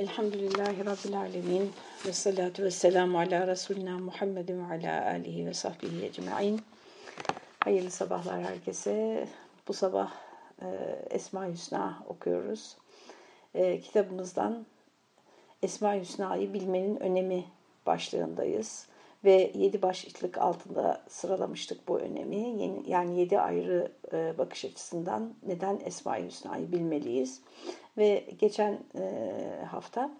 Elhamdülillahi Rabbil Alemin ve salatu ve selamu ala Resulina Muhammedin ve ala alihi ve sahbihi ecma'in. Hayırlı sabahlar herkese. Bu sabah e, Esma-i Hüsna okuyoruz. E, kitabımızdan Esma-i Hüsna'yı bilmenin önemi başlığındayız. Ve yedi başlık altında sıralamıştık bu önemi. Yani yedi ayrı e, bakış açısından neden Esma-i Hüsna'yı bilmeliyiz. Ve geçen e, hafta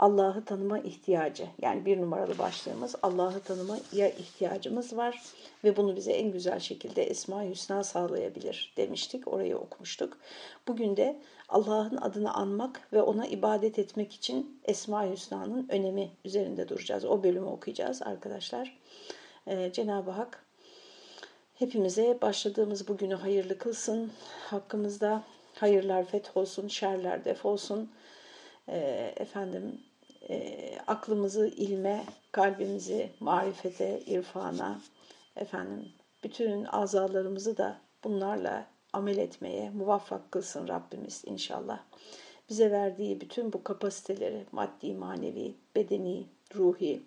Allah'ı tanıma ihtiyacı yani bir numaralı başlığımız Allah'ı tanımaya ihtiyacımız var ve bunu bize en güzel şekilde Esma-i Hüsna sağlayabilir demiştik. Orayı okumuştuk. Bugün de Allah'ın adını anmak ve ona ibadet etmek için Esma-i Hüsna'nın önemi üzerinde duracağız. O bölümü okuyacağız arkadaşlar. Ee, Cenab-ı Hak hepimize başladığımız bugünü hayırlı kılsın. Hakkımızda hayırlar fetholsun, şerler defolsun. Ee, efendim e, aklımızı ilme, kalbimizi marifete, irfana, efendim bütün azalarımızı da bunlarla amel etmeye muvaffak kılsın Rabbimiz inşallah. Bize verdiği bütün bu kapasiteleri maddi, manevi, bedeni, ruhi,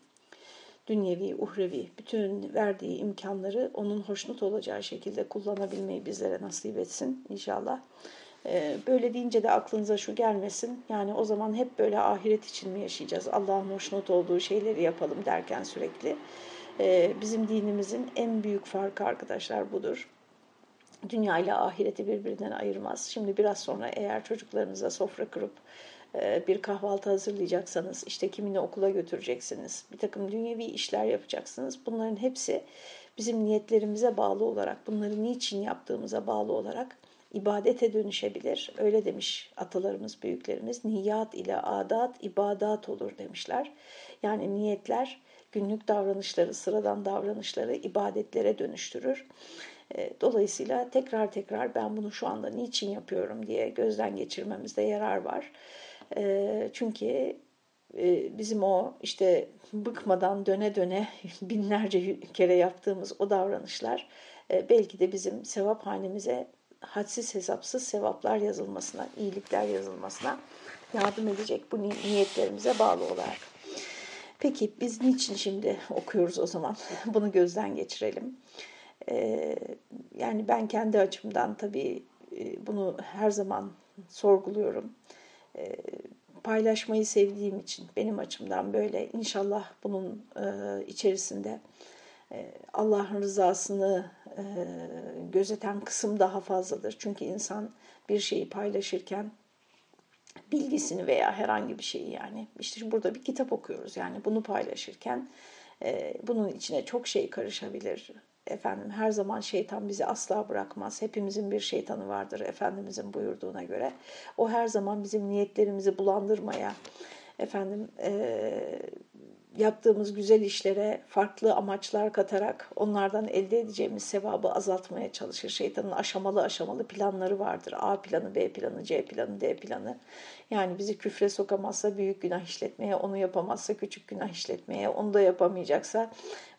dünyevi, uhrevi, bütün verdiği imkanları onun hoşnut olacağı şekilde kullanabilmeyi bizlere nasip etsin inşallah. Ee, böyle deyince de aklınıza şu gelmesin. Yani o zaman hep böyle ahiret için mi yaşayacağız? Allah'ın hoşnut olduğu şeyleri yapalım derken sürekli. Ee, bizim dinimizin en büyük farkı arkadaşlar budur. Dünya ile ahireti birbirinden ayırmaz. Şimdi biraz sonra eğer çocuklarınıza sofra kurup e, bir kahvaltı hazırlayacaksanız, işte kimini okula götüreceksiniz, bir takım dünyevi işler yapacaksınız. Bunların hepsi bizim niyetlerimize bağlı olarak, bunları niçin yaptığımıza bağlı olarak ibadete dönüşebilir. Öyle demiş atalarımız, büyüklerimiz. Niyat ile adat, ibadat olur demişler. Yani niyetler günlük davranışları, sıradan davranışları ibadetlere dönüştürür. E, dolayısıyla tekrar tekrar ben bunu şu anda niçin yapıyorum diye gözden geçirmemizde yarar var. E, çünkü e, bizim o işte bıkmadan döne döne binlerce kere yaptığımız o davranışlar belki de bizim sevap hanemize hadsiz hesapsız sevaplar yazılmasına, iyilikler yazılmasına yardım edecek bu niyetlerimize bağlı olarak. Peki biz niçin şimdi okuyoruz o zaman? Bunu gözden geçirelim. Ee, yani ben kendi açımdan tabii e, bunu her zaman sorguluyorum. Ee, paylaşmayı sevdiğim için benim açımdan böyle. İnşallah bunun e, içerisinde Allah'ın rızasını e, gözeten kısım daha fazladır. Çünkü insan bir şeyi paylaşırken bilgisini veya herhangi bir şeyi yani işte burada bir kitap okuyoruz yani bunu paylaşırken e, bunun içine çok şey karışabilir. Efendim her zaman şeytan bizi asla bırakmaz. Hepimizin bir şeytanı vardır Efendimizin buyurduğuna göre. O her zaman bizim niyetlerimizi bulandırmaya, efendim e, yaptığımız güzel işlere farklı amaçlar katarak onlardan elde edeceğimiz sevabı azaltmaya çalışır. Şeytanın aşamalı aşamalı planları vardır. A planı, B planı, C planı, D planı. Yani bizi küfre sokamazsa büyük günah işletmeye, onu yapamazsa küçük günah işletmeye, onu da yapamayacaksa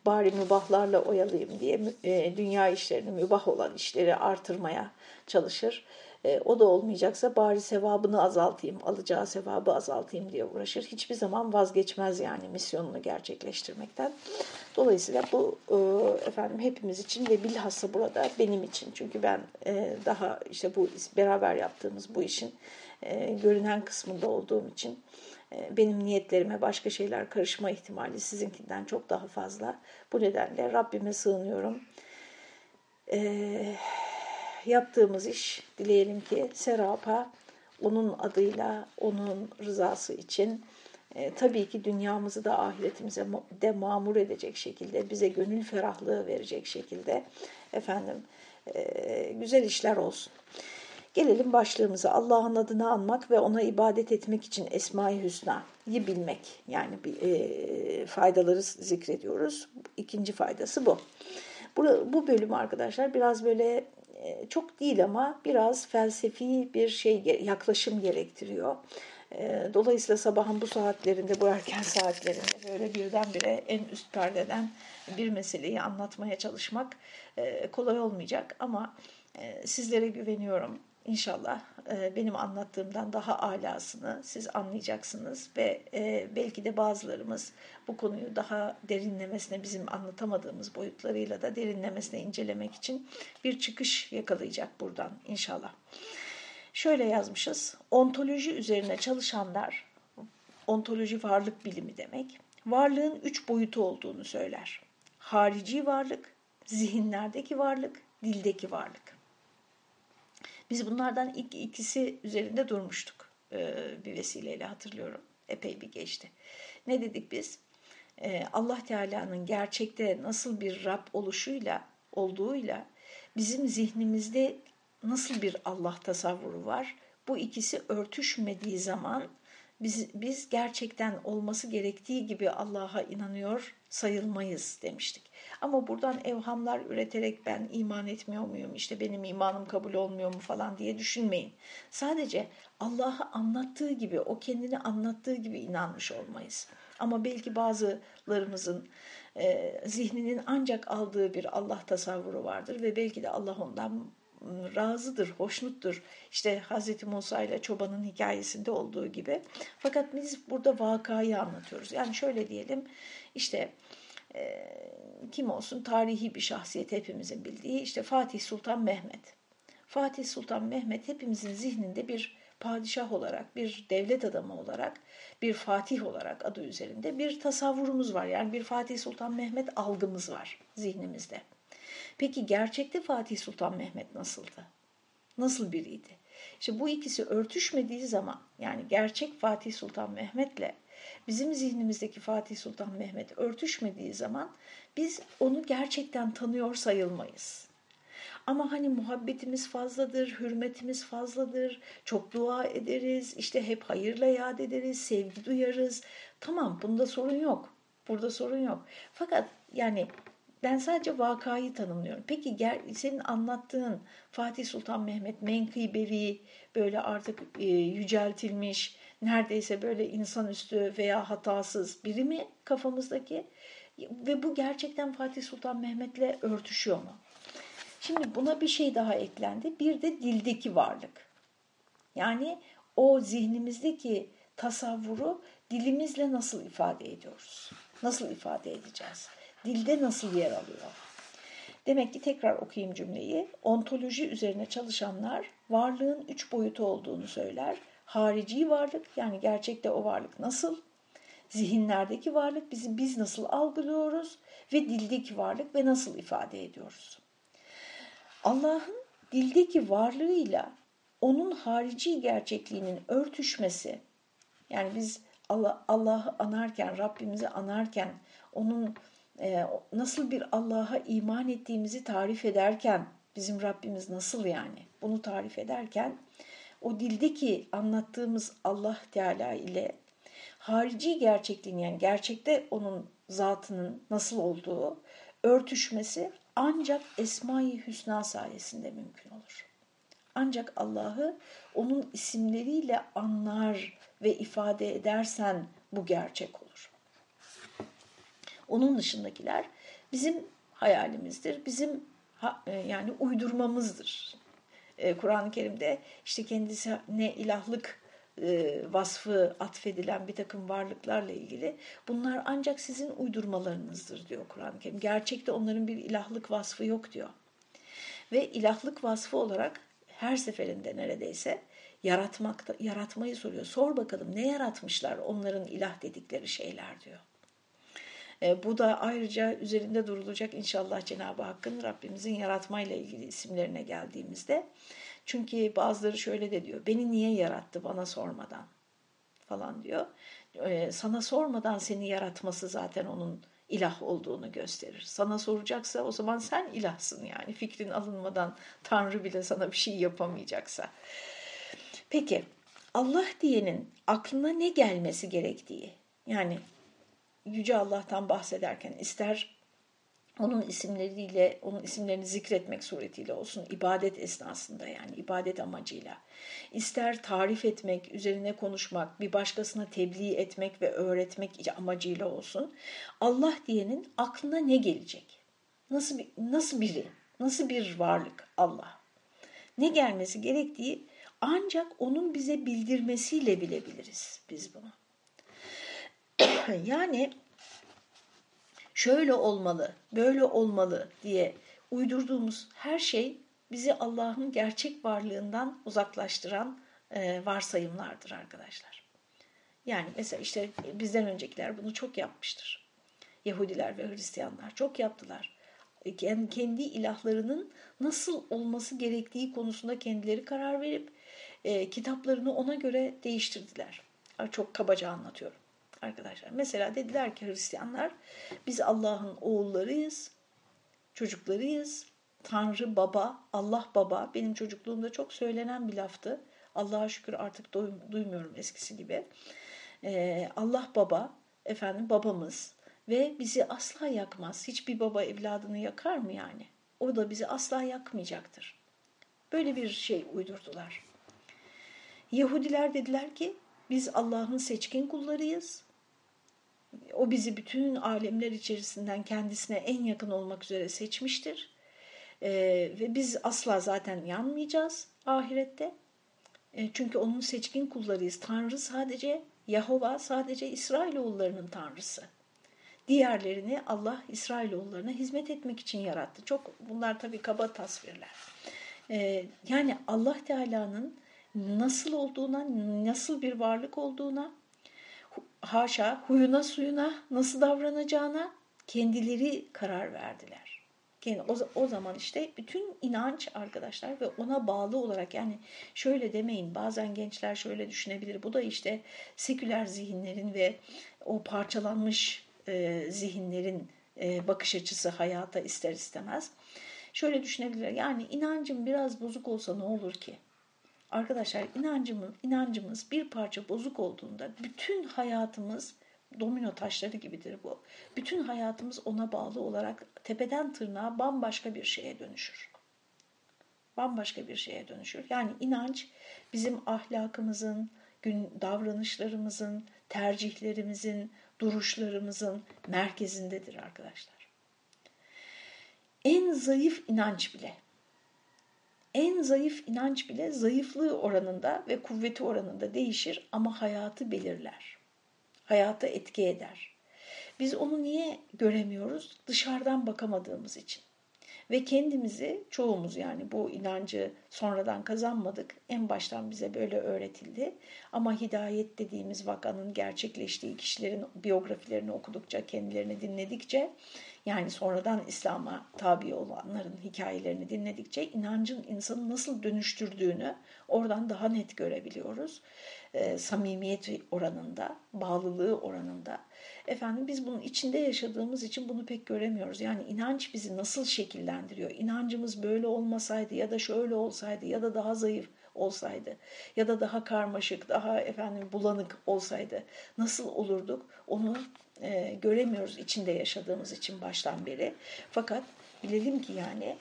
bari mübahlarla oyalayayım diye e, dünya işlerini, mübah olan işleri artırmaya çalışır. E, o da olmayacaksa bari sevabını azaltayım, alacağı sevabı azaltayım diye uğraşır. Hiçbir zaman vazgeçmez yani misyonunu gerçekleştirmekten. Dolayısıyla bu e, efendim hepimiz için ve bilhassa burada benim için. Çünkü ben e, daha işte bu beraber yaptığımız bu işin e, görünen kısmında olduğum için e, benim niyetlerime başka şeyler karışma ihtimali sizinkinden çok daha fazla. Bu nedenle Rabbime sığınıyorum. Eee yaptığımız iş dileyelim ki serapa onun adıyla, onun rızası için e, tabii ki dünyamızı da ahiretimize de mamur edecek şekilde, bize gönül ferahlığı verecek şekilde efendim e, güzel işler olsun. Gelelim başlığımıza. Allah'ın adını anmak ve ona ibadet etmek için Esma-i Hüsna'yı bilmek. Yani e, faydaları zikrediyoruz. İkinci faydası bu. Bu, bölüm arkadaşlar biraz böyle çok değil ama biraz felsefi bir şey yaklaşım gerektiriyor. E, dolayısıyla sabahın bu saatlerinde, bu erken saatlerinde böyle birdenbire en üst perdeden bir meseleyi anlatmaya çalışmak e, kolay olmayacak ama sizlere güveniyorum. İnşallah e, benim anlattığımdan daha alasını siz anlayacaksınız ve e, belki de bazılarımız bu konuyu daha derinlemesine bizim anlatamadığımız boyutlarıyla da derinlemesine incelemek için bir çıkış yakalayacak buradan inşallah. Şöyle yazmışız, ontoloji üzerine çalışanlar, ontoloji varlık bilimi demek, varlığın üç boyutu olduğunu söyler. Harici varlık, zihinlerdeki varlık, dildeki varlık. Biz bunlardan ilk ikisi üzerinde durmuştuk e, bir vesileyle hatırlıyorum. Epey bir geçti. Ne dedik biz? E, Allah Teala'nın gerçekte nasıl bir Rab oluşuyla, olduğuyla bizim zihnimizde nasıl bir Allah tasavvuru var? Bu ikisi örtüşmediği zaman biz, biz gerçekten olması gerektiği gibi Allah'a inanıyor sayılmayız demiştik. Ama buradan evhamlar üreterek ben iman etmiyor muyum, işte benim imanım kabul olmuyor mu falan diye düşünmeyin. Sadece Allah'ı anlattığı gibi, o kendini anlattığı gibi inanmış olmayız. Ama belki bazılarımızın e, zihninin ancak aldığı bir Allah tasavvuru vardır ve belki de Allah ondan razıdır, hoşnuttur. İşte Hz. Musa ile çobanın hikayesinde olduğu gibi. Fakat biz burada vakayı anlatıyoruz. Yani şöyle diyelim işte kim olsun tarihi bir şahsiyet hepimizin bildiği işte Fatih Sultan Mehmet. Fatih Sultan Mehmet hepimizin zihninde bir padişah olarak, bir devlet adamı olarak, bir fatih olarak adı üzerinde bir tasavvurumuz var. Yani bir Fatih Sultan Mehmet algımız var zihnimizde. Peki gerçekte Fatih Sultan Mehmet nasıldı? Nasıl biriydi? İşte bu ikisi örtüşmediği zaman yani gerçek Fatih Sultan Mehmet'le bizim zihnimizdeki Fatih Sultan Mehmet örtüşmediği zaman biz onu gerçekten tanıyor sayılmayız. Ama hani muhabbetimiz fazladır, hürmetimiz fazladır, çok dua ederiz, işte hep hayırla yad ederiz, sevgi duyarız. Tamam bunda sorun yok. Burada sorun yok. Fakat yani ben sadece vakayı tanımlıyorum. Peki senin anlattığın Fatih Sultan Mehmet menkıbevi böyle artık e, yüceltilmiş, neredeyse böyle insanüstü veya hatasız biri mi kafamızdaki? Ve bu gerçekten Fatih Sultan Mehmet'le örtüşüyor mu? Şimdi buna bir şey daha eklendi. Bir de dildeki varlık. Yani o zihnimizdeki tasavvuru dilimizle nasıl ifade ediyoruz? Nasıl ifade edeceğiz? Dilde nasıl yer alıyor? Demek ki tekrar okuyayım cümleyi. Ontoloji üzerine çalışanlar varlığın üç boyutu olduğunu söyler. Harici varlık yani gerçekte o varlık nasıl? Zihinlerdeki varlık bizi biz nasıl algılıyoruz ve dildeki varlık ve nasıl ifade ediyoruz? Allah'ın dildeki varlığıyla onun harici gerçekliğinin örtüşmesi yani biz Allah'ı Allah anarken, Rabbimizi anarken onun nasıl bir Allah'a iman ettiğimizi tarif ederken bizim Rabbimiz nasıl yani bunu tarif ederken o dildeki anlattığımız Allah Teala ile harici gerçekliğin yani gerçekte onun zatının nasıl olduğu örtüşmesi ancak Esma-i Hüsna sayesinde mümkün olur. Ancak Allah'ı onun isimleriyle anlar ve ifade edersen bu gerçek olur. Onun dışındakiler bizim hayalimizdir, bizim e, yani uydurmamızdır. E, Kur'an-ı Kerim'de işte kendisine ilahlık e, vasfı atfedilen bir takım varlıklarla ilgili bunlar ancak sizin uydurmalarınızdır diyor Kur'an-ı Kerim. Gerçekte onların bir ilahlık vasfı yok diyor. Ve ilahlık vasfı olarak her seferinde neredeyse yaratmakta, yaratmayı soruyor. Sor bakalım ne yaratmışlar onların ilah dedikleri şeyler diyor. E, bu da ayrıca üzerinde durulacak inşallah Cenab-ı Hakk'ın Rabbimizin yaratmayla ilgili isimlerine geldiğimizde. Çünkü bazıları şöyle de diyor, beni niye yarattı bana sormadan falan diyor. E, sana sormadan seni yaratması zaten onun ilah olduğunu gösterir. Sana soracaksa o zaman sen ilahsın yani fikrin alınmadan Tanrı bile sana bir şey yapamayacaksa. Peki Allah diyenin aklına ne gelmesi gerektiği yani Yüce Allah'tan bahsederken ister onun isimleriyle, onun isimlerini zikretmek suretiyle olsun ibadet esnasında yani ibadet amacıyla. ister tarif etmek, üzerine konuşmak, bir başkasına tebliğ etmek ve öğretmek amacıyla olsun. Allah diyenin aklına ne gelecek? Nasıl nasıl biri? Nasıl bir varlık Allah? ne gelmesi gerektiği ancak onun bize bildirmesiyle bilebiliriz biz bunu. yani şöyle olmalı, böyle olmalı diye uydurduğumuz her şey bizi Allah'ın gerçek varlığından uzaklaştıran e, varsayımlardır arkadaşlar. Yani mesela işte bizden öncekiler bunu çok yapmıştır. Yahudiler ve Hristiyanlar çok yaptılar. Kendi ilahlarının nasıl olması gerektiği konusunda kendileri karar verip e, kitaplarını ona göre değiştirdiler. Çok kabaca anlatıyorum arkadaşlar. Mesela dediler ki Hristiyanlar biz Allah'ın oğullarıyız, çocuklarıyız. Tanrı baba, Allah baba benim çocukluğumda çok söylenen bir laftı. Allah'a şükür artık duymuyorum eskisi gibi. Ee, Allah baba, efendim babamız ve bizi asla yakmaz. Hiçbir baba evladını yakar mı yani? O da bizi asla yakmayacaktır. Böyle bir şey uydurdular. Yahudiler dediler ki biz Allah'ın seçkin kullarıyız. O bizi bütün alemler içerisinden kendisine en yakın olmak üzere seçmiştir. Ee, ve biz asla zaten yanmayacağız ahirette. E, çünkü onun seçkin kullarıyız. Tanrı sadece Yahova sadece İsrailoğullarının tanrısı. Diğerlerini Allah İsrailoğullarına hizmet etmek için yarattı. Çok bunlar tabii kaba tasvirler. Ee, yani Allah Teala'nın nasıl olduğuna, nasıl bir varlık olduğuna, haşa huyuna suyuna nasıl davranacağına kendileri karar verdiler. Yani o, o zaman işte bütün inanç arkadaşlar ve ona bağlı olarak yani şöyle demeyin bazen gençler şöyle düşünebilir. Bu da işte seküler zihinlerin ve o parçalanmış e, zihinlerin e, bakış açısı hayata ister istemez. Şöyle düşünebilirler yani inancım biraz bozuk olsa ne olur ki? Arkadaşlar inancımız, inancımız bir parça bozuk olduğunda bütün hayatımız domino taşları gibidir bu. Bütün hayatımız ona bağlı olarak tepeden tırnağa bambaşka bir şeye dönüşür. Bambaşka bir şeye dönüşür. Yani inanç bizim ahlakımızın, gün davranışlarımızın, tercihlerimizin, duruşlarımızın merkezindedir arkadaşlar. En zayıf inanç bile en zayıf inanç bile zayıflığı oranında ve kuvveti oranında değişir ama hayatı belirler. Hayata etki eder. Biz onu niye göremiyoruz? Dışarıdan bakamadığımız için. Ve kendimizi çoğumuz yani bu inancı sonradan kazanmadık. En baştan bize böyle öğretildi. Ama hidayet dediğimiz vakanın gerçekleştiği kişilerin biyografilerini okudukça, kendilerini dinledikçe yani sonradan İslam'a tabi olanların hikayelerini dinledikçe inancın insanı nasıl dönüştürdüğünü oradan daha net görebiliyoruz. E, samimiyet oranında, bağlılığı oranında. Efendim biz bunun içinde yaşadığımız için bunu pek göremiyoruz. Yani inanç bizi nasıl şekillendiriyor? İnancımız böyle olmasaydı ya da şöyle olsaydı ya da daha zayıf olsaydı ya da daha karmaşık, daha efendim bulanık olsaydı nasıl olurduk? Onu e, göremiyoruz içinde yaşadığımız için baştan beri. Fakat bilelim ki yani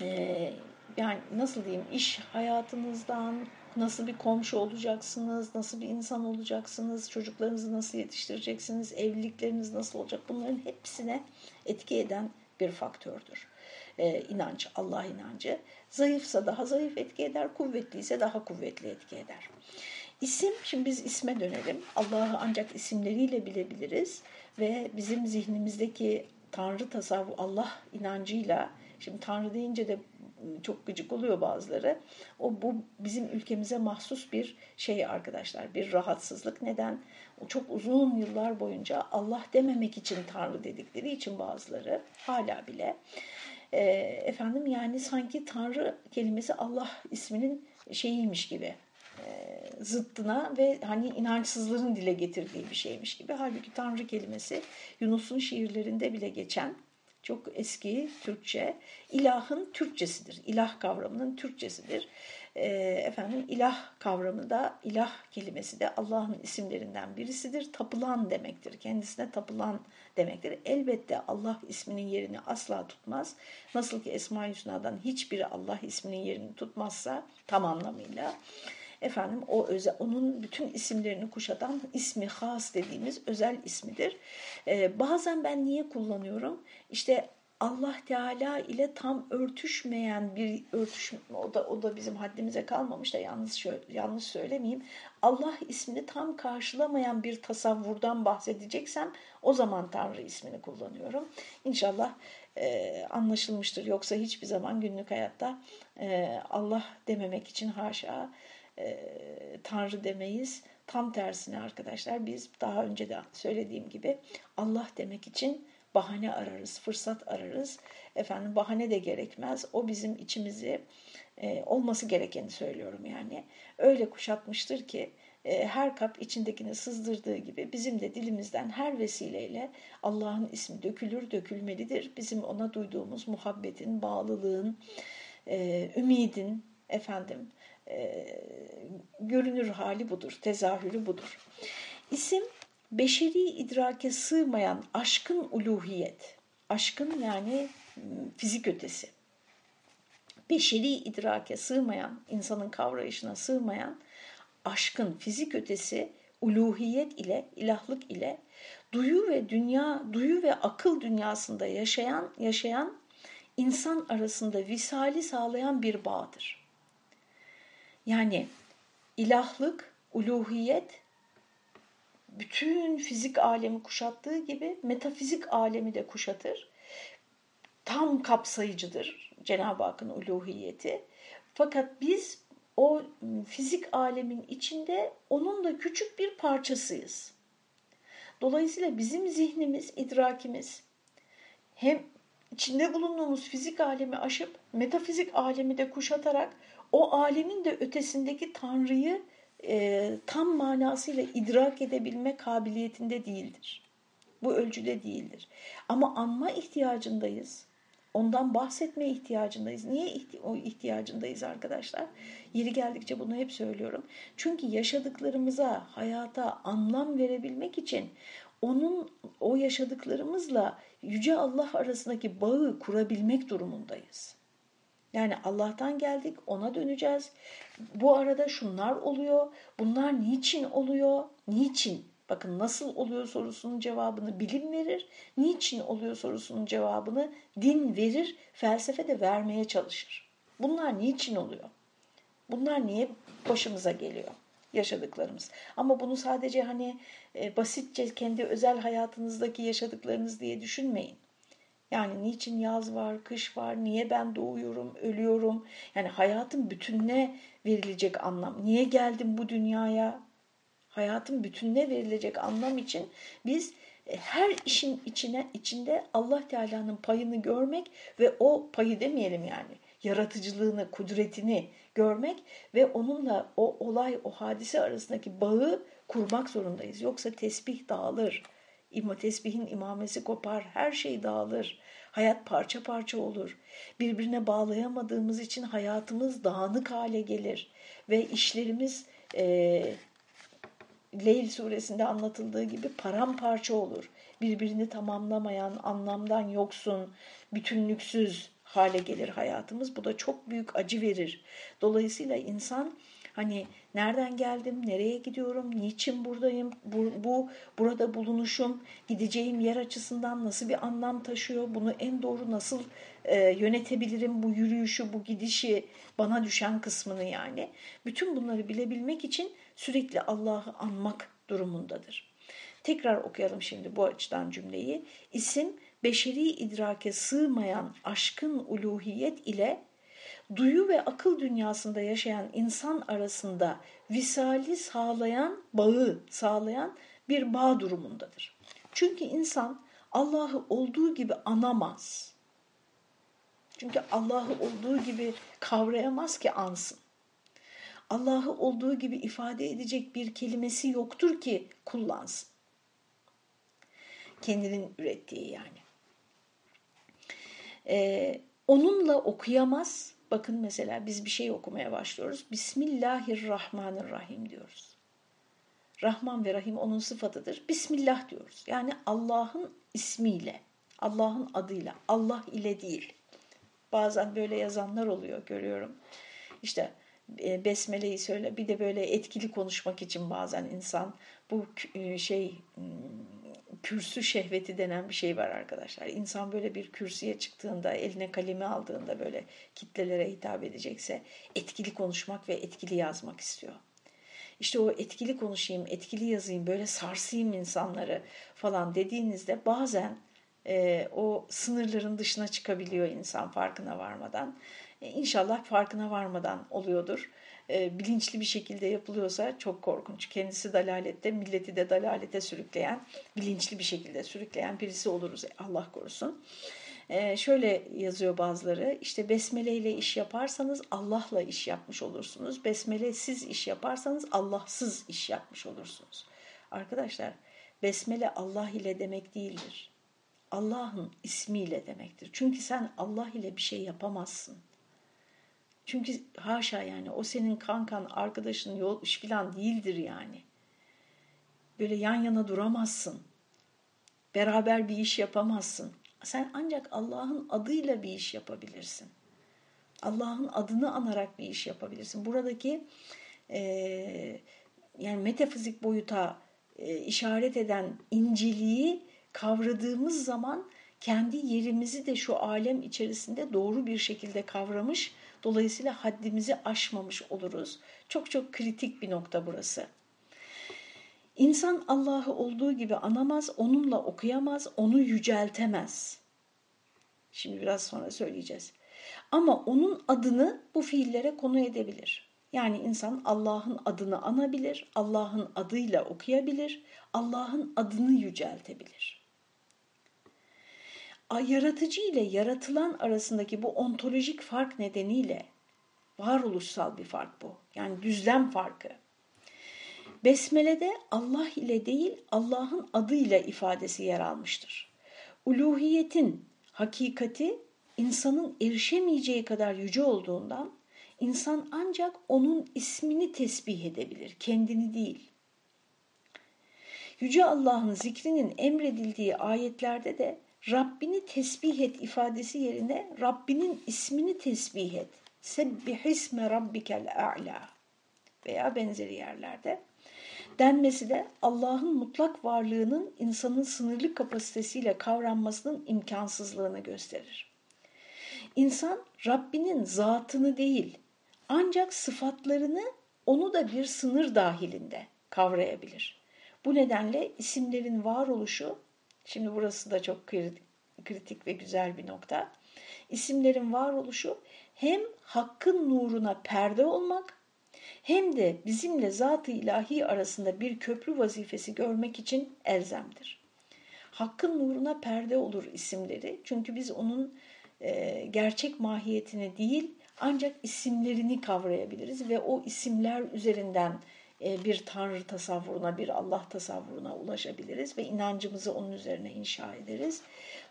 e, yani nasıl diyeyim iş hayatınızdan nasıl bir komşu olacaksınız, nasıl bir insan olacaksınız, çocuklarınızı nasıl yetiştireceksiniz, evlilikleriniz nasıl olacak bunların hepsine etki eden bir faktördür. Ee, inanç, Allah inancı. Zayıfsa daha zayıf etki eder, kuvvetliyse daha kuvvetli etki eder. İsim, şimdi biz isme dönelim. Allah'ı ancak isimleriyle bilebiliriz ve bizim zihnimizdeki Tanrı tasavvur, Allah inancıyla, şimdi Tanrı deyince de çok gıcık oluyor bazıları. O bu bizim ülkemize mahsus bir şey arkadaşlar, bir rahatsızlık. Neden? O çok uzun yıllar boyunca Allah dememek için Tanrı dedikleri için bazıları hala bile e, efendim yani sanki Tanrı kelimesi Allah isminin şeyiymiş gibi zıttına ve hani inançsızların dile getirdiği bir şeymiş gibi. Halbuki Tanrı kelimesi Yunus'un şiirlerinde bile geçen çok eski Türkçe ilahın Türkçesidir. İlah kavramının Türkçesidir. E, efendim ilah kavramı da ilah kelimesi de Allah'ın isimlerinden birisidir. Tapılan demektir. Kendisine tapılan demektir. Elbette Allah isminin yerini asla tutmaz. Nasıl ki Esma-i Hüsna'dan hiçbiri Allah isminin yerini tutmazsa tam anlamıyla efendim o özel, onun bütün isimlerini kuşatan ismi has dediğimiz özel ismidir. Ee, bazen ben niye kullanıyorum? İşte Allah Teala ile tam örtüşmeyen bir örtüşme o da o da bizim haddimize kalmamış da yalnız şöyle, yanlış söylemeyeyim. Allah ismini tam karşılamayan bir tasavvurdan bahsedeceksem o zaman Tanrı ismini kullanıyorum. İnşallah e, anlaşılmıştır. Yoksa hiçbir zaman günlük hayatta e, Allah dememek için haşa e, Tanrı demeyiz. Tam tersine arkadaşlar biz daha önce de söylediğim gibi Allah demek için bahane ararız, fırsat ararız. Efendim bahane de gerekmez. O bizim içimizi e, olması gerekeni söylüyorum yani. Öyle kuşatmıştır ki e, her kap içindekini sızdırdığı gibi bizim de dilimizden her vesileyle Allah'ın ismi dökülür, dökülmelidir. Bizim ona duyduğumuz muhabbetin, bağlılığın, ümidin, efendim, e, görünür hali budur, tezahürü budur. İsim beşeri idrake sığmayan aşkın uluhiyet, aşkın yani fizik ötesi, beşeri idrake sığmayan, insanın kavrayışına sığmayan aşkın fizik ötesi uluhiyet ile, ilahlık ile duyu ve dünya, duyu ve akıl dünyasında yaşayan yaşayan insan arasında visali sağlayan bir bağdır. Yani ilahlık, uluhiyet bütün fizik alemi kuşattığı gibi metafizik alemi de kuşatır. Tam kapsayıcıdır Cenab-ı Hakk'ın uluhiyeti. Fakat biz o fizik alemin içinde onun da küçük bir parçasıyız. Dolayısıyla bizim zihnimiz, idrakimiz hem içinde bulunduğumuz fizik alemi aşıp metafizik alemi de kuşatarak o alemin de ötesindeki Tanrı'yı e, tam manasıyla idrak edebilme kabiliyetinde değildir. Bu ölçüde değildir. Ama anma ihtiyacındayız. Ondan bahsetme ihtiyacındayız. Niye o ihtiyacındayız arkadaşlar? Yeri geldikçe bunu hep söylüyorum. Çünkü yaşadıklarımıza, hayata anlam verebilmek için onun o yaşadıklarımızla Yüce Allah arasındaki bağı kurabilmek durumundayız. Yani Allah'tan geldik, ona döneceğiz. Bu arada şunlar oluyor, bunlar niçin oluyor, niçin? Bakın nasıl oluyor sorusunun cevabını bilim verir, niçin oluyor sorusunun cevabını din verir, felsefe de vermeye çalışır. Bunlar niçin oluyor? Bunlar niye başımıza geliyor? yaşadıklarımız. Ama bunu sadece hani e, basitçe kendi özel hayatınızdaki yaşadıklarınız diye düşünmeyin. Yani niçin yaz var, kış var, niye ben doğuyorum, ölüyorum? Yani hayatın bütününe verilecek anlam. Niye geldim bu dünyaya? Hayatın bütününe verilecek anlam için biz e, her işin içine içinde Allah Teala'nın payını görmek ve o payı demeyelim yani yaratıcılığını, kudretini görmek ve onunla o olay, o hadise arasındaki bağı kurmak zorundayız. Yoksa tesbih dağılır. İma tesbihin imamesi kopar, her şey dağılır. Hayat parça parça olur. Birbirine bağlayamadığımız için hayatımız dağınık hale gelir. Ve işlerimiz e, Leyl suresinde anlatıldığı gibi paramparça olur. Birbirini tamamlamayan, anlamdan yoksun, bütünlüksüz hale gelir hayatımız. Bu da çok büyük acı verir. Dolayısıyla insan Hani nereden geldim, nereye gidiyorum, niçin buradayım, bu, bu burada bulunuşum, gideceğim yer açısından nasıl bir anlam taşıyor, bunu en doğru nasıl e, yönetebilirim, bu yürüyüşü, bu gidişi, bana düşen kısmını yani. Bütün bunları bilebilmek için sürekli Allah'ı anmak durumundadır. Tekrar okuyalım şimdi bu açıdan cümleyi. İsim beşeri idrake sığmayan aşkın uluhiyet ile duyu ve akıl dünyasında yaşayan insan arasında visali sağlayan, bağı sağlayan bir bağ durumundadır. Çünkü insan Allah'ı olduğu gibi anamaz. Çünkü Allah'ı olduğu gibi kavrayamaz ki ansın. Allah'ı olduğu gibi ifade edecek bir kelimesi yoktur ki kullansın. Kendinin ürettiği yani. Ee, onunla okuyamaz, Bakın mesela biz bir şey okumaya başlıyoruz. Bismillahirrahmanirrahim diyoruz. Rahman ve Rahim onun sıfatıdır. Bismillah diyoruz. Yani Allah'ın ismiyle, Allah'ın adıyla, Allah ile değil. Bazen böyle yazanlar oluyor görüyorum. İşte e, besmeleyi söyle bir de böyle etkili konuşmak için bazen insan bu e, şey kürsü şehveti denen bir şey var arkadaşlar. İnsan böyle bir kürsüye çıktığında, eline kalemi aldığında böyle kitlelere hitap edecekse etkili konuşmak ve etkili yazmak istiyor. İşte o etkili konuşayım, etkili yazayım, böyle sarsayım insanları falan dediğinizde bazen e, o sınırların dışına çıkabiliyor insan farkına varmadan. E, inşallah farkına varmadan oluyordur. E, bilinçli bir şekilde yapılıyorsa çok korkunç. Kendisi dalalette, milleti de dalalete sürükleyen, bilinçli bir şekilde sürükleyen birisi oluruz Allah korusun. Ee, şöyle yazıyor bazıları işte besmele ile iş yaparsanız Allah'la iş yapmış olursunuz. Besmele siz iş yaparsanız Allahsız iş yapmış olursunuz. Arkadaşlar besmele Allah ile demek değildir. Allah'ın ismiyle demektir. Çünkü sen Allah ile bir şey yapamazsın. Çünkü haşa yani o senin kankan, arkadaşın, yol iş falan değildir yani. Böyle yan yana duramazsın. Beraber bir iş yapamazsın. Sen ancak Allah'ın adıyla bir iş yapabilirsin. Allah'ın adını anarak bir iş yapabilirsin. Buradaki e, yani metafizik boyuta e, işaret eden inceliği kavradığımız zaman kendi yerimizi de şu alem içerisinde doğru bir şekilde kavramış, dolayısıyla haddimizi aşmamış oluruz. Çok çok kritik bir nokta burası. İnsan Allah'ı olduğu gibi anamaz, onunla okuyamaz, onu yüceltemez. Şimdi biraz sonra söyleyeceğiz. Ama onun adını bu fiillere konu edebilir. Yani insan Allah'ın adını anabilir, Allah'ın adıyla okuyabilir, Allah'ın adını yüceltebilir. Yaratıcı ile yaratılan arasındaki bu ontolojik fark nedeniyle varoluşsal bir fark bu. Yani düzlem farkı. Besmele'de Allah ile değil Allah'ın adıyla ifadesi yer almıştır. Uluhiyetin hakikati insanın erişemeyeceği kadar yüce olduğundan insan ancak onun ismini tesbih edebilir, kendini değil. Yüce Allah'ın zikrinin emredildiği ayetlerde de Rabbini tesbih et ifadesi yerine Rabbinin ismini tesbih et. Sebbihisme rabbikel a'la veya benzeri yerlerde denmesi de Allah'ın mutlak varlığının insanın sınırlı kapasitesiyle kavranmasının imkansızlığını gösterir. İnsan Rabbinin zatını değil ancak sıfatlarını onu da bir sınır dahilinde kavrayabilir. Bu nedenle isimlerin varoluşu, şimdi burası da çok kritik ve güzel bir nokta. İsimlerin varoluşu hem hakkın nuruna perde olmak hem de bizimle zat-ı ilahi arasında bir köprü vazifesi görmek için elzemdir. Hakkın nuruna perde olur isimleri. Çünkü biz onun e, gerçek mahiyetini değil ancak isimlerini kavrayabiliriz ve o isimler üzerinden bir tanrı tasavvuruna, bir Allah tasavvuruna ulaşabiliriz ve inancımızı onun üzerine inşa ederiz.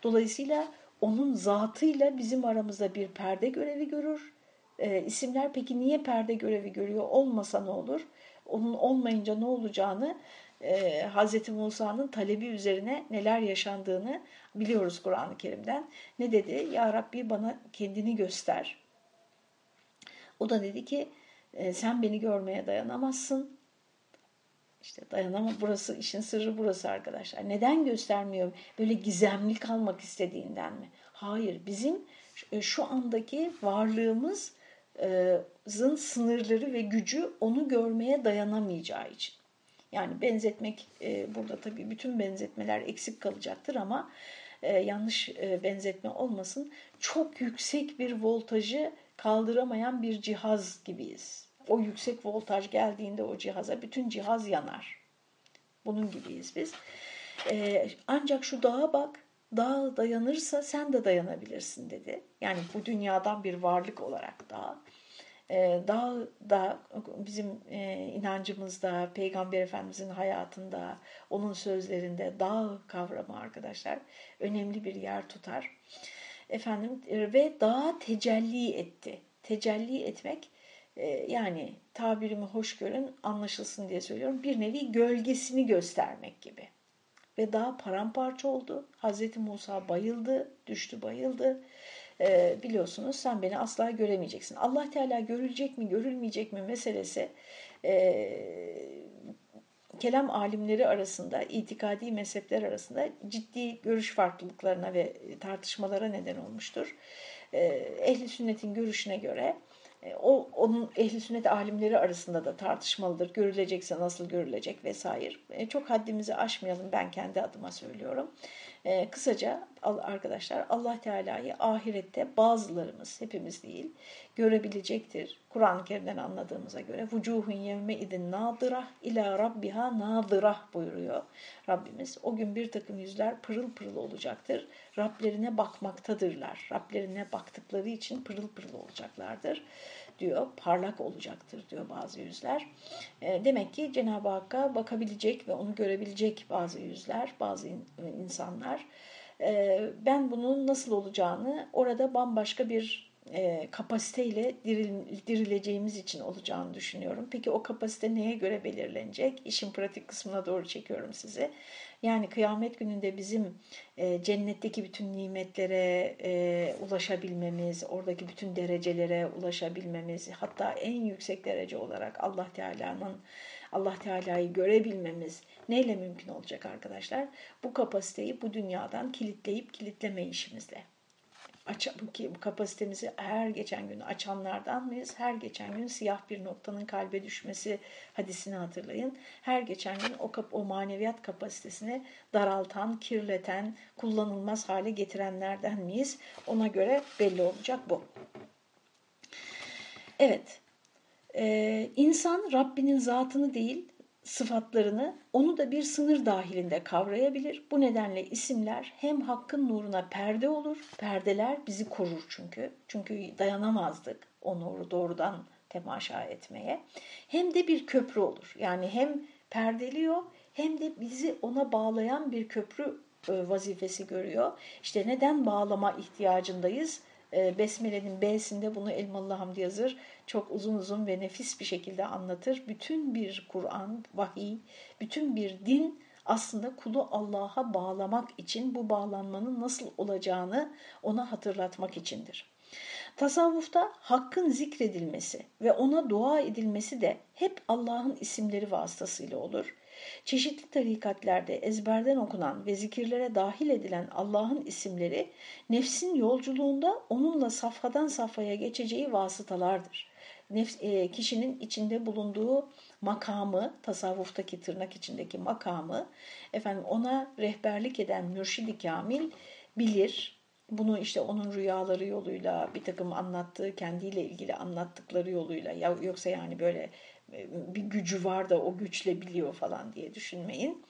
Dolayısıyla onun zatıyla bizim aramızda bir perde görevi görür e, isimler peki niye perde görevi görüyor olmasa ne olur? Onun olmayınca ne olacağını e, Hz. Musa'nın talebi üzerine neler yaşandığını biliyoruz Kur'an-ı Kerim'den. Ne dedi? Ya Rabbi bana kendini göster. O da dedi ki e, sen beni görmeye dayanamazsın. İşte dayanama burası işin sırrı burası arkadaşlar. Neden göstermiyor? Böyle gizemli kalmak istediğinden mi? Hayır bizim şu andaki varlığımız zın sınırları ve gücü onu görmeye dayanamayacağı için. Yani benzetmek e, burada tabii bütün benzetmeler eksik kalacaktır ama e, yanlış e, benzetme olmasın. Çok yüksek bir voltajı kaldıramayan bir cihaz gibiyiz. O yüksek voltaj geldiğinde o cihaza bütün cihaz yanar. Bunun gibiyiz biz. E, ancak şu dağa bak, dağ dayanırsa sen de dayanabilirsin dedi. Yani bu dünyadan bir varlık olarak dağ. Ee, daha da bizim e, inancımızda, Peygamber Efendimizin hayatında, onun sözlerinde dağ kavramı arkadaşlar önemli bir yer tutar. Efendim e, ve dağa tecelli etti. Tecelli etmek yani tabirimi hoş görün anlaşılsın diye söylüyorum. Bir nevi gölgesini göstermek gibi. Ve dağ paramparça oldu. Hazreti Musa bayıldı, düştü bayıldı e, biliyorsunuz sen beni asla göremeyeceksin. Allah Teala görülecek mi görülmeyecek mi meselesi e, kelam alimleri arasında, itikadi mezhepler arasında ciddi görüş farklılıklarına ve tartışmalara neden olmuştur. E, ehli sünnetin görüşüne göre e, o onun ehli sünnet alimleri arasında da tartışmalıdır. Görülecekse nasıl görülecek vesaire. E, çok haddimizi aşmayalım ben kendi adıma söylüyorum. E, kısaca arkadaşlar Allah Teala'yı ahirette bazılarımız hepimiz değil görebilecektir. Kur'an-ı Kerim'den anladığımıza göre vucuhun yevme idin nadırah ila rabbiha nadırah buyuruyor Rabbimiz. O gün bir takım yüzler pırıl pırıl olacaktır. Rablerine bakmaktadırlar. Rablerine baktıkları için pırıl pırıl olacaklardır diyor. Parlak olacaktır diyor bazı yüzler. E, demek ki Cenab-ı Hakk'a bakabilecek ve onu görebilecek bazı yüzler, bazı insanlar. E, ben bunun nasıl olacağını orada bambaşka bir e, kapasiteyle diril, dirileceğimiz için olacağını düşünüyorum. Peki o kapasite neye göre belirlenecek? İşin pratik kısmına doğru çekiyorum sizi. Yani kıyamet gününde bizim e, cennetteki bütün nimetlere e, ulaşabilmemiz, oradaki bütün derecelere ulaşabilmemiz, hatta en yüksek derece olarak Allah Teala'nın Allah Teala'yı görebilmemiz neyle mümkün olacak arkadaşlar? Bu kapasiteyi bu dünyadan kilitleyip kilitleme işimizle aç, kapasitemizi her geçen gün açanlardan mıyız? Her geçen gün siyah bir noktanın kalbe düşmesi hadisini hatırlayın. Her geçen gün o, kap, o maneviyat kapasitesini daraltan, kirleten, kullanılmaz hale getirenlerden miyiz? Ona göre belli olacak bu. Evet, ee, insan Rabbinin zatını değil, sıfatlarını onu da bir sınır dahilinde kavrayabilir. Bu nedenle isimler hem hakkın nuruna perde olur, perdeler bizi korur çünkü. Çünkü dayanamazdık o nuru doğrudan temaşa etmeye. Hem de bir köprü olur. Yani hem perdeliyor hem de bizi ona bağlayan bir köprü e, vazifesi görüyor. İşte neden bağlama ihtiyacındayız? E, Besmele'nin B'sinde bunu Elmalı Hamdi yazır. Çok uzun uzun ve nefis bir şekilde anlatır. Bütün bir Kur'an, vahiy, bütün bir din aslında kulu Allah'a bağlamak için bu bağlanmanın nasıl olacağını ona hatırlatmak içindir. Tasavvufta hakkın zikredilmesi ve ona dua edilmesi de hep Allah'ın isimleri vasıtasıyla olur. Çeşitli tarikatlerde ezberden okunan ve zikirlere dahil edilen Allah'ın isimleri nefsin yolculuğunda onunla safhadan safhaya geçeceği vasıtalardır. Nefs, e, kişinin içinde bulunduğu makamı, tasavvuftaki tırnak içindeki makamı, efendim ona rehberlik eden mürşidi kamil bilir, bunu işte onun rüyaları yoluyla bir takım anlattığı kendiyle ilgili anlattıkları yoluyla ya yoksa yani böyle e, bir gücü var da o güçle biliyor falan diye düşünmeyin.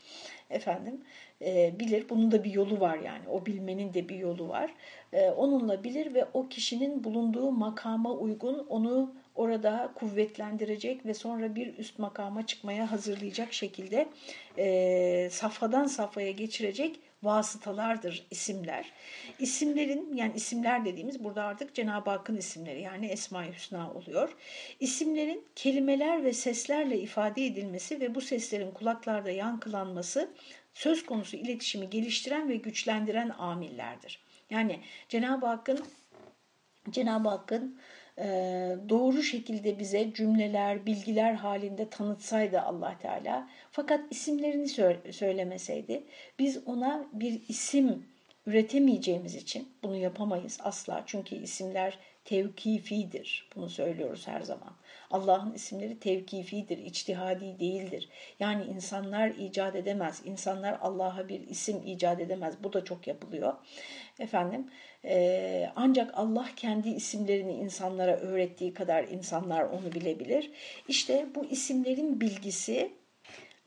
Efendim e, bilir. Bunun da bir yolu var yani. O bilmenin de bir yolu var. E, onunla bilir ve o kişinin bulunduğu makama uygun onu orada kuvvetlendirecek ve sonra bir üst makama çıkmaya hazırlayacak şekilde e, safhadan safhaya geçirecek vasıtalardır isimler. İsimlerin yani isimler dediğimiz burada artık Cenab-ı Hakk'ın isimleri yani Esma-i Hüsna oluyor. İsimlerin kelimeler ve seslerle ifade edilmesi ve bu seslerin kulaklarda yankılanması söz konusu iletişimi geliştiren ve güçlendiren amillerdir. Yani Cenab-ı Hakk'ın Cenab-ı Hakk'ın doğru şekilde bize cümleler, bilgiler halinde tanıtsaydı allah Teala fakat isimlerini söylemeseydi biz ona bir isim üretemeyeceğimiz için bunu yapamayız asla. Çünkü isimler tevkifidir. Bunu söylüyoruz her zaman. Allah'ın isimleri tevkifidir, içtihadi değildir. Yani insanlar icat edemez. İnsanlar Allah'a bir isim icat edemez. Bu da çok yapılıyor. Efendim e, ancak Allah kendi isimlerini insanlara öğrettiği kadar insanlar onu bilebilir. İşte bu isimlerin bilgisi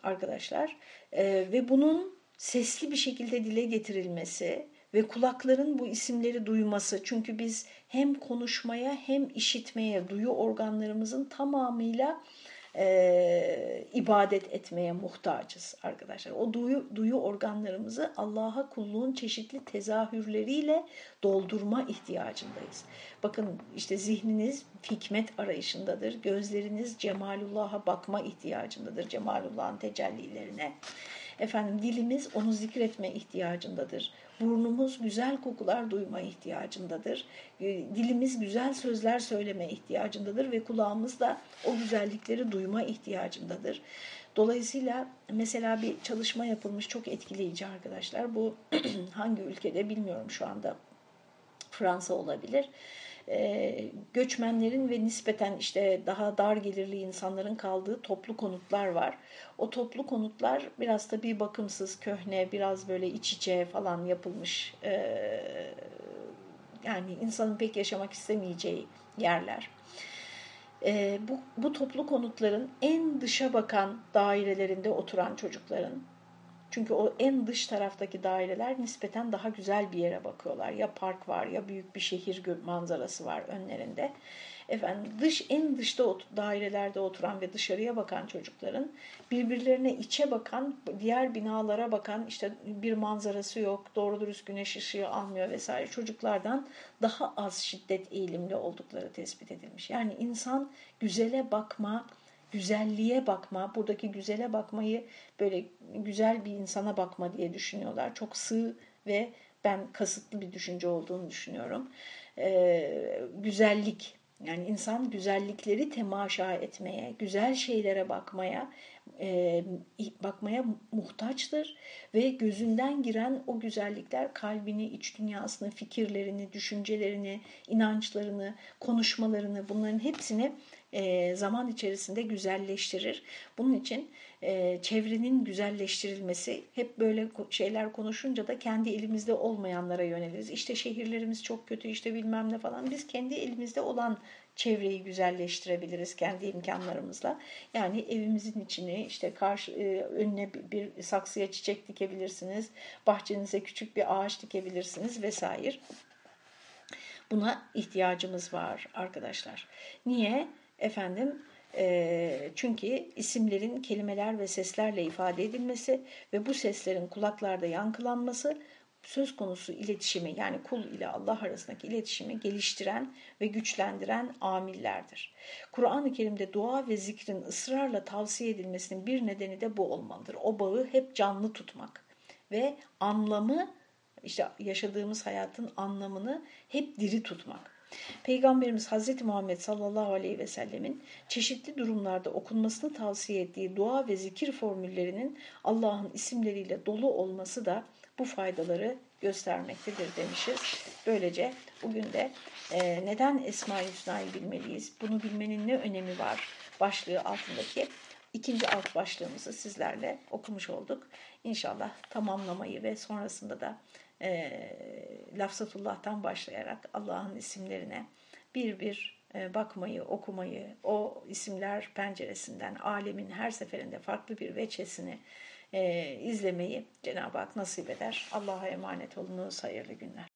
arkadaşlar e, ve bunun sesli bir şekilde dile getirilmesi ve kulakların bu isimleri duyması. Çünkü biz hem konuşmaya hem işitmeye duyu organlarımızın tamamıyla e, ibadet etmeye muhtacız arkadaşlar. O duyu, duyu organlarımızı Allah'a kulluğun çeşitli tezahürleriyle doldurma ihtiyacındayız. Bakın işte zihniniz hikmet arayışındadır. Gözleriniz Cemalullah'a bakma ihtiyacındadır. Cemalullah'ın tecellilerine. Efendim dilimiz onu zikretme ihtiyacındadır. Burnumuz güzel kokular duyma ihtiyacındadır. Ee, dilimiz güzel sözler söyleme ihtiyacındadır ve kulağımız da o güzellikleri duyma ihtiyacındadır. Dolayısıyla mesela bir çalışma yapılmış çok etkileyici arkadaşlar. Bu hangi ülkede bilmiyorum şu anda. Fransa olabilir e, göçmenlerin ve nispeten işte daha dar gelirli insanların kaldığı toplu konutlar var. O toplu konutlar biraz da bir bakımsız, köhne, biraz böyle iç içe falan yapılmış. E, yani insanın pek yaşamak istemeyeceği yerler. E, bu, bu toplu konutların en dışa bakan dairelerinde oturan çocukların çünkü o en dış taraftaki daireler nispeten daha güzel bir yere bakıyorlar. Ya park var ya büyük bir şehir manzarası var önlerinde. Efendim dış en dışta dairelerde oturan ve dışarıya bakan çocukların birbirlerine içe bakan, diğer binalara bakan işte bir manzarası yok, doğru dürüst güneş ışığı almıyor vesaire çocuklardan daha az şiddet eğilimli oldukları tespit edilmiş. Yani insan güzele bakma, güzelliğe bakma, buradaki güzele bakmayı böyle güzel bir insana bakma diye düşünüyorlar. Çok sığ ve ben kasıtlı bir düşünce olduğunu düşünüyorum. Ee, güzellik, yani insan güzellikleri temaşa etmeye, güzel şeylere bakmaya, e, bakmaya muhtaçtır ve gözünden giren o güzellikler kalbini, iç dünyasını, fikirlerini, düşüncelerini, inançlarını, konuşmalarını bunların hepsini e, zaman içerisinde güzelleştirir. Bunun için e, çevrenin güzelleştirilmesi hep böyle şeyler konuşunca da kendi elimizde olmayanlara yöneliriz. İşte şehirlerimiz çok kötü işte bilmem ne falan. Biz kendi elimizde olan çevreyi güzelleştirebiliriz kendi imkanlarımızla. Yani evimizin içini işte karşı e, önüne bir, bir saksıya çiçek dikebilirsiniz. Bahçenize küçük bir ağaç dikebilirsiniz vesaire. Buna ihtiyacımız var arkadaşlar. Niye? Efendim e, çünkü isimlerin kelimeler ve seslerle ifade edilmesi ve bu seslerin kulaklarda yankılanması söz konusu iletişimi yani kul ile Allah arasındaki iletişimi geliştiren ve güçlendiren amillerdir. Kur'an-ı Kerim'de dua ve zikrin ısrarla tavsiye edilmesinin bir nedeni de bu olmalıdır. O bağı hep canlı tutmak ve anlamı işte yaşadığımız hayatın anlamını hep diri tutmak. Peygamberimiz Hz. Muhammed sallallahu aleyhi ve sellemin çeşitli durumlarda okunmasını tavsiye ettiği dua ve zikir formüllerinin Allah'ın isimleriyle dolu olması da bu faydaları göstermektedir demişiz. Böylece bugün de e, neden Esma-i Hüsna'yı bilmeliyiz, bunu bilmenin ne önemi var başlığı altındaki ikinci alt başlığımızı sizlerle okumuş olduk. İnşallah tamamlamayı ve sonrasında da e, Lafzatullah'tan başlayarak Allah'ın isimlerine bir bir e, bakmayı, okumayı, o isimler penceresinden alemin her seferinde farklı bir veçesini e, izlemeyi Cenab-ı Hak nasip eder. Allah'a emanet olunuz, hayırlı günler.